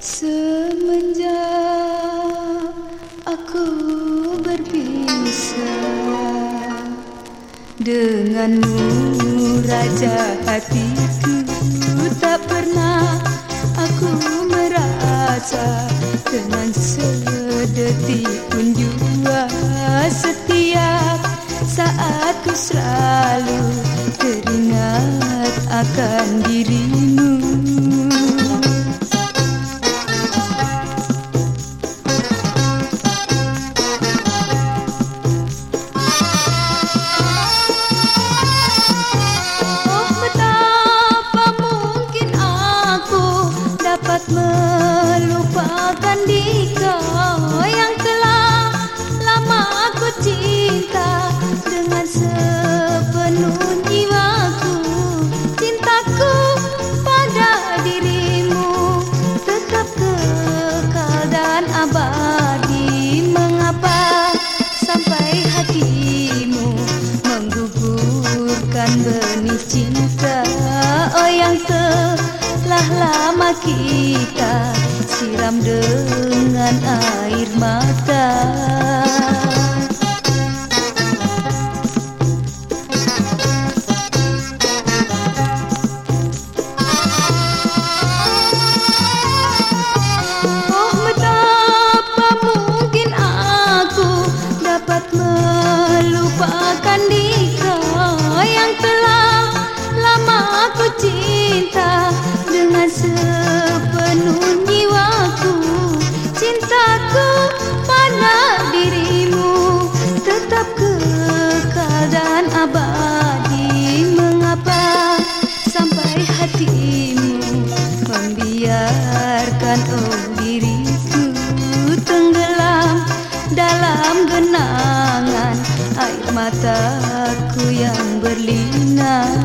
Semenjak aku berpisah Denganmu raja hatiku Tak pernah aku merasa Dengan sedetik pun jua. Setiap saat ku selalu Teringat akan diri melupakan dika yang telah lama aku cinta. Dengan sepenuh jiwaku cintaku pada dirimu. Tetap kekal dan abadi mengapa sampai hatimu menggugurkan benih cinta kita siram dengan abadi mengapa sampai hatimu membiarkan oh diriku tenggelam dalam genangan air mataku yang berlinang